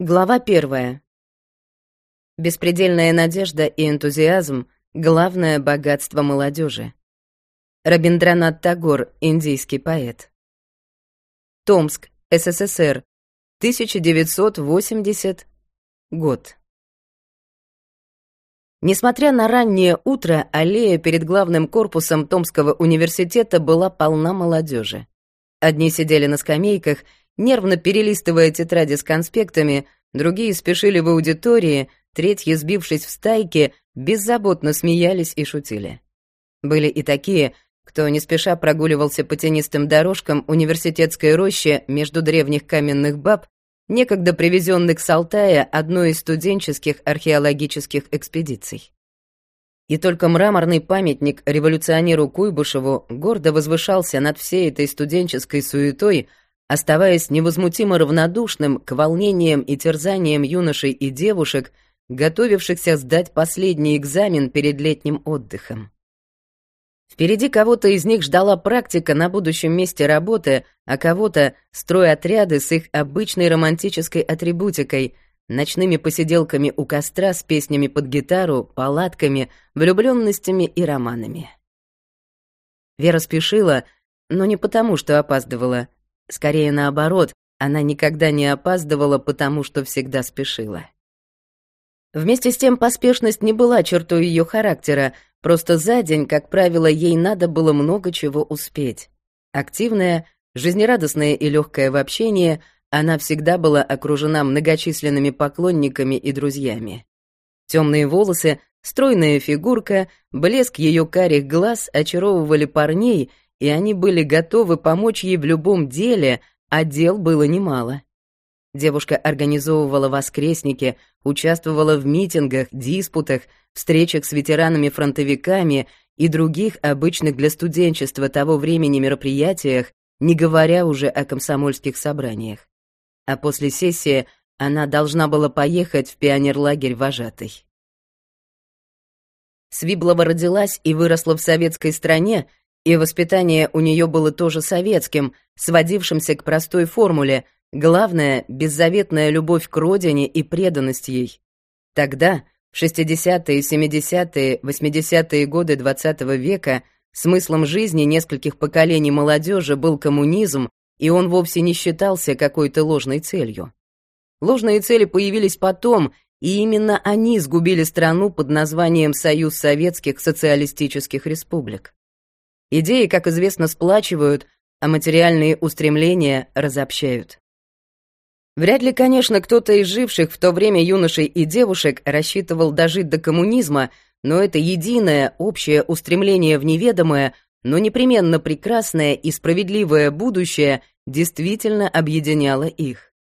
Глава первая. Беспредельная надежда и энтузиазм — главное богатство молодежи. Рабиндранат Тагор, индийский поэт. Томск, СССР, 1980 год. Несмотря на раннее утро, аллея перед главным корпусом Томского университета была полна молодежи. Одни сидели на скамейках — нервно перелистывая тетради с конспектами, другие спешили в аудитории, третьи, сбившись в стайки, беззаботно смеялись и шутили. Были и такие, кто не спеша прогуливался по тенистым дорожкам университетской рощи между древних каменных баб, некогда привезенных с Алтая одной из студенческих археологических экспедиций. И только мраморный памятник революционеру Куйбышеву гордо возвышался над всей этой студенческой суетой, оставаясь невозмутимо равнодушным к волнениям и терзаниям юношей и девушек, готовившихся сдать последний экзамен перед летним отдыхом. Впереди кого-то из них ждала практика на будущем месте работы, а кого-то — стройотряды с их обычной романтической атрибутикой, ночными посиделками у костра с песнями под гитару, палатками, влюбленностями и романами. Вера спешила, но не потому, что опаздывала — Скорее наоборот, она никогда не опаздывала, потому что всегда спешила. Вместе с тем поспешность не была чертой ее характера, просто за день, как правило, ей надо было много чего успеть. Активная, жизнерадостная и легкая в общении, она всегда была окружена многочисленными поклонниками и друзьями. Темные волосы, стройная фигурка, блеск ее карих глаз очаровывали парней — и они были готовы помочь ей в любом деле, а дел было немало. Девушка организовывала воскресники, участвовала в митингах, диспутах, встречах с ветеранами-фронтовиками и других обычных для студенчества того времени мероприятиях, не говоря уже о комсомольских собраниях. А после сессии она должна была поехать в пионерлагерь вожатой. Свиблова родилась и выросла в советской стране, и воспитание у нее было тоже советским, сводившимся к простой формуле «главное — беззаветная любовь к родине и преданность ей». Тогда, в 60-е, 70-е, 80-е годы XX -го века, смыслом жизни нескольких поколений молодежи был коммунизм, и он вовсе не считался какой-то ложной целью. Ложные цели появились потом, и именно они сгубили страну под названием Союз Советских Социалистических Республик. Идеи, как известно, сплачивают, а материальные устремления разобщают. Вряд ли, конечно, кто-то из живших в то время юношей и девушек рассчитывал дожить до коммунизма, но это единое, общее устремление в неведомое, но непременно прекрасное и справедливое будущее действительно объединяло их.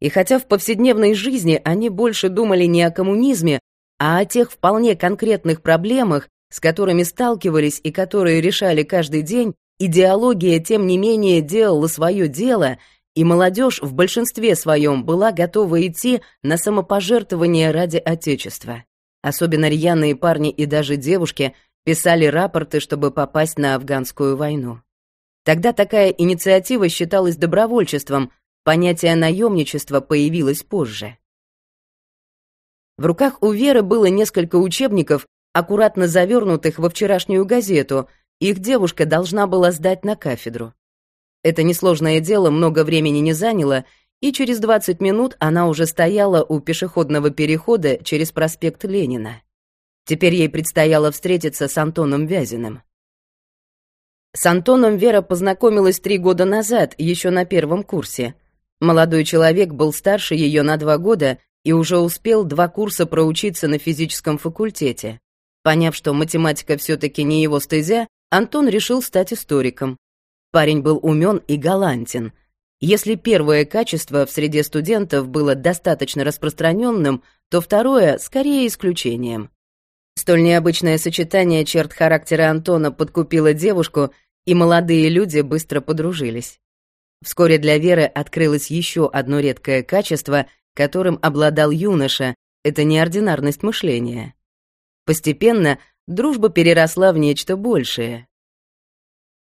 И хотя в повседневной жизни они больше думали не о коммунизме, а о тех вполне конкретных проблемах, с которыми сталкивались и которые решали каждый день, идеология, тем не менее, делала свое дело, и молодежь в большинстве своем была готова идти на самопожертвование ради Отечества. Особенно рьяные парни и даже девушки писали рапорты, чтобы попасть на афганскую войну. Тогда такая инициатива считалась добровольчеством, понятие наемничества появилось позже. В руках у Веры было несколько учебников, аккуратно завернутых во вчерашнюю газету, их девушка должна была сдать на кафедру. Это несложное дело много времени не заняло, и через 20 минут она уже стояла у пешеходного перехода через проспект Ленина. Теперь ей предстояло встретиться с Антоном Вязиным. С Антоном Вера познакомилась три года назад, еще на первом курсе. Молодой человек был старше ее на два года и уже успел два курса проучиться на физическом факультете. Поняв, что математика все-таки не его стезя, Антон решил стать историком. Парень был умен и галантен. Если первое качество в среде студентов было достаточно распространенным, то второе — скорее исключением. Столь необычное сочетание черт характера Антона подкупило девушку, и молодые люди быстро подружились. Вскоре для Веры открылось еще одно редкое качество, которым обладал юноша — это неординарность мышления. Постепенно дружба переросла в нечто большее.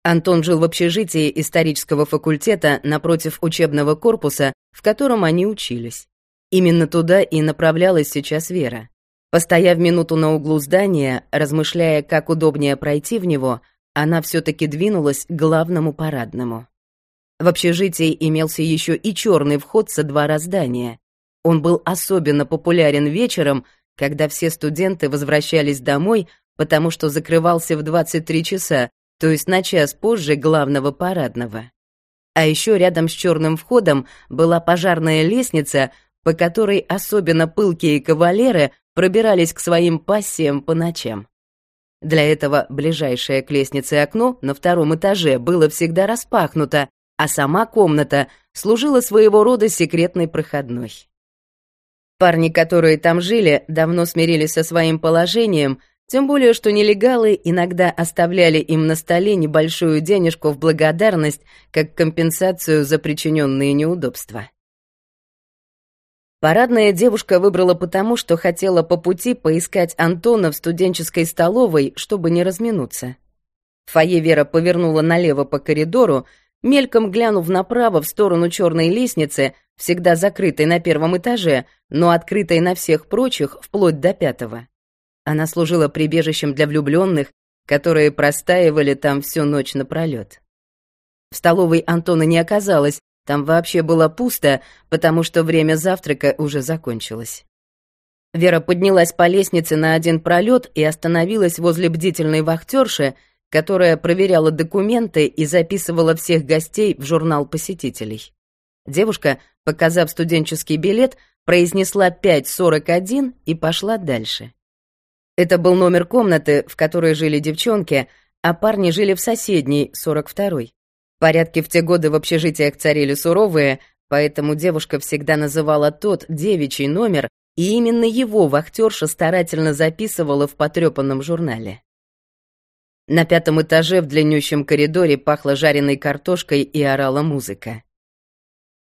Антон жил в общежитии исторического факультета напротив учебного корпуса, в котором они учились. Именно туда и направлялась сейчас Вера. Постояв минуту на углу здания, размышляя, как удобнее пройти в него, она все-таки двинулась к главному парадному. В общежитии имелся еще и черный вход со двора здания. Он был особенно популярен вечером, когда все студенты возвращались домой, потому что закрывался в 23 часа, то есть на час позже главного парадного. А еще рядом с черным входом была пожарная лестница, по которой особенно пылкие кавалеры пробирались к своим пассиям по ночам. Для этого ближайшее к лестнице окно на втором этаже было всегда распахнуто, а сама комната служила своего рода секретной проходной. Парни, которые там жили, давно смирились со своим положением, тем более что нелегалы иногда оставляли им на столе небольшую денежку в благодарность как компенсацию за причиненные неудобства. Парадная девушка выбрала потому, что хотела по пути поискать Антона в студенческой столовой, чтобы не разминуться. Фойе Вера повернула налево по коридору, мельком глянув направо в сторону черной лестницы, всегда закрытой на первом этаже, но открытой на всех прочих, вплоть до пятого. Она служила прибежищем для влюбленных, которые простаивали там всю ночь напролет. В столовой Антона не оказалось, там вообще было пусто, потому что время завтрака уже закончилось. Вера поднялась по лестнице на один пролет и остановилась возле бдительной вахтерши, которая проверяла документы и записывала всех гостей в журнал посетителей. Девушка, показав студенческий билет, произнесла 5.41 и пошла дальше. Это был номер комнаты, в которой жили девчонки, а парни жили в соседней, 42-й. Порядки в те годы в общежитиях царили суровые, поэтому девушка всегда называла тот девичий номер, и именно его вахтерша старательно записывала в потрепанном журнале. На пятом этаже в длиннющем коридоре пахло жареной картошкой и орала музыка.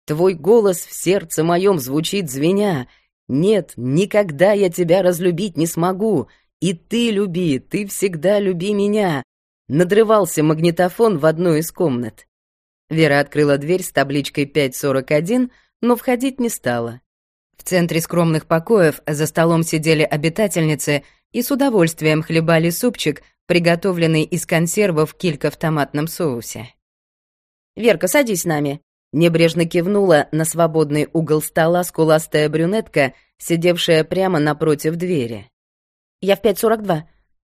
«Твой голос в сердце моем звучит звеня. Нет, никогда я тебя разлюбить не смогу. И ты люби, ты всегда люби меня надрывался магнитофон в одной из комнат. Вера открыла дверь с табличкой 541, но входить не стала. В центре скромных покоев за столом сидели обитательницы и с удовольствием хлебали супчик, приготовленный из консервов килька в томатном соусе. «Верка, садись с нами», — небрежно кивнула на свободный угол стола скуластая брюнетка, сидевшая прямо напротив двери. «Я в 5.42.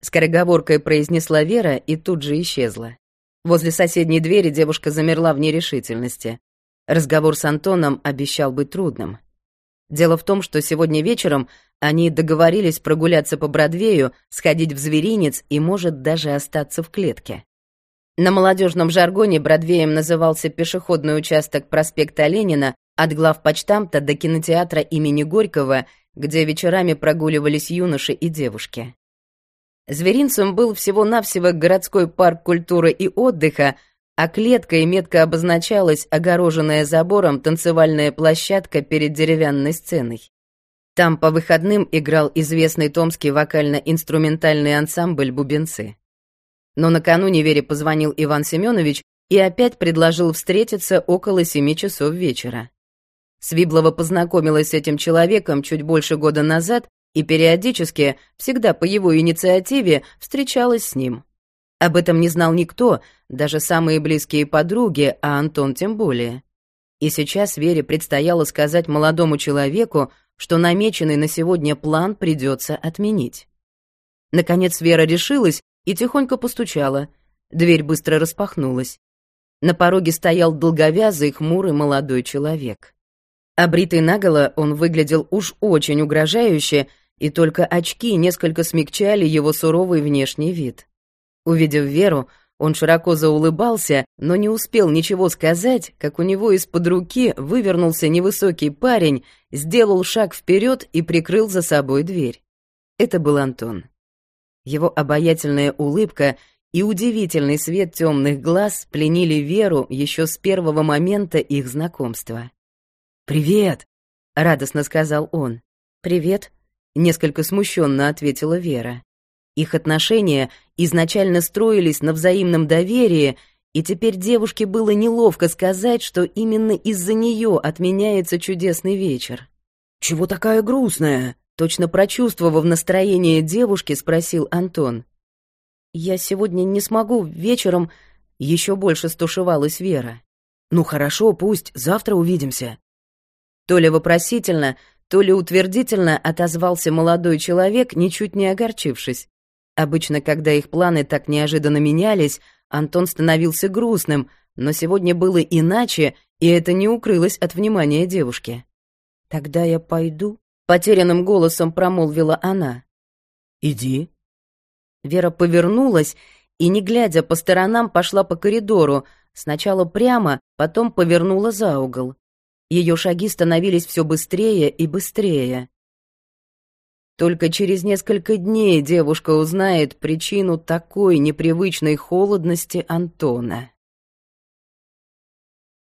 Скороговоркой произнесла Вера и тут же исчезла. Возле соседней двери девушка замерла в нерешительности. Разговор с Антоном обещал быть трудным. Дело в том, что сегодня вечером они договорились прогуляться по Бродвею, сходить в зверинец и, может, даже остаться в клетке. На молодежном жаргоне Бродвеем назывался пешеходный участок проспекта Ленина от главпочтамта до кинотеатра имени Горького, где вечерами прогуливались юноши и девушки. Зверинцем был всего-навсего городской парк культуры и отдыха, а клеткой метко обозначалась огороженная забором танцевальная площадка перед деревянной сценой. Там по выходным играл известный томский вокально-инструментальный ансамбль «Бубенцы». Но накануне Вере позвонил Иван Семенович и опять предложил встретиться около семи часов вечера. Свиблова познакомилась с этим человеком чуть больше года назад и периодически, всегда по его инициативе, встречалась с ним. Об этом не знал никто, даже самые близкие подруги, а Антон тем более. И сейчас Вере предстояло сказать молодому человеку, что намеченный на сегодня план придется отменить. Наконец Вера решилась и тихонько постучала. Дверь быстро распахнулась. На пороге стоял долговязый, хмурый молодой человек. Обритый наголо, он выглядел уж очень угрожающе и только очки несколько смягчали его суровый внешний вид. Увидев Веру, он широко заулыбался, но не успел ничего сказать, как у него из-под руки вывернулся невысокий парень, сделал шаг вперед и прикрыл за собой дверь. Это был Антон. Его обаятельная улыбка и удивительный свет темных глаз пленили Веру еще с первого момента их знакомства. «Привет!» — радостно сказал он. «Привет!» Несколько смущенно ответила Вера. Их отношения изначально строились на взаимном доверии, и теперь девушке было неловко сказать, что именно из-за нее отменяется чудесный вечер. чего такая грустная?» Точно прочувствовав настроение девушки, спросил Антон. «Я сегодня не смогу, вечером...» Еще больше стушевалась Вера. «Ну хорошо, пусть, завтра увидимся». То ли вопросительно, то ли утвердительно отозвался молодой человек, ничуть не огорчившись. Обычно, когда их планы так неожиданно менялись, Антон становился грустным, но сегодня было иначе, и это не укрылось от внимания девушки. «Тогда я пойду», — потерянным голосом промолвила она. «Иди». Вера повернулась и, не глядя по сторонам, пошла по коридору, сначала прямо, потом повернула за угол. Ее шаги становились все быстрее и быстрее. Только через несколько дней девушка узнает причину такой непривычной холодности Антона.